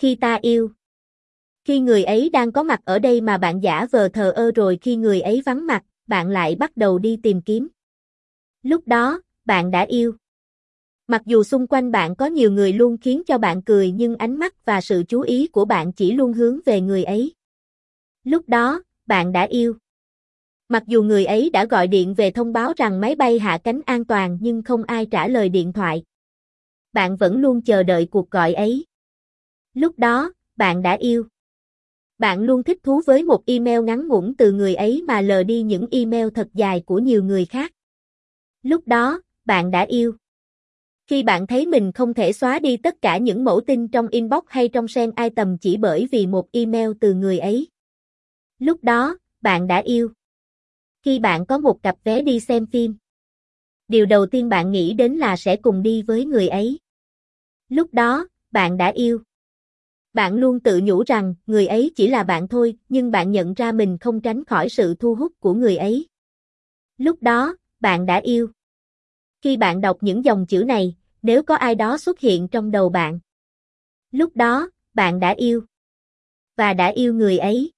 Khi ta yêu. Khi người ấy đang có mặt ở đây mà bạn giả vờ thờ ơ rồi khi người ấy vắng mặt, bạn lại bắt đầu đi tìm kiếm. Lúc đó, bạn đã yêu. Mặc dù xung quanh bạn có nhiều người luôn khiến cho bạn cười nhưng ánh mắt và sự chú ý của bạn chỉ luôn hướng về người ấy. Lúc đó, bạn đã yêu. Mặc dù người ấy đã gọi điện về thông báo rằng máy bay hạ cánh an toàn nhưng không ai trả lời điện thoại. Bạn vẫn luôn chờ đợi cuộc gọi ấy. Lúc đó, bạn đã yêu. Bạn luôn thích thú với một email ngắn ngủn từ người ấy mà lờ đi những email thật dài của nhiều người khác. Lúc đó, bạn đã yêu. Khi bạn thấy mình không thể xóa đi tất cả những mẫu tin trong inbox hay trong sen item chỉ bởi vì một email từ người ấy. Lúc đó, bạn đã yêu. Khi bạn có một cặp vé đi xem phim, điều đầu tiên bạn nghĩ đến là sẽ cùng đi với người ấy. Lúc đó, bạn đã yêu. Bạn luôn tự nhủ rằng người ấy chỉ là bạn thôi, nhưng bạn nhận ra mình không tránh khỏi sự thu hút của người ấy. Lúc đó, bạn đã yêu. Khi bạn đọc những dòng chữ này, nếu có ai đó xuất hiện trong đầu bạn. Lúc đó, bạn đã yêu. Và đã yêu người ấy.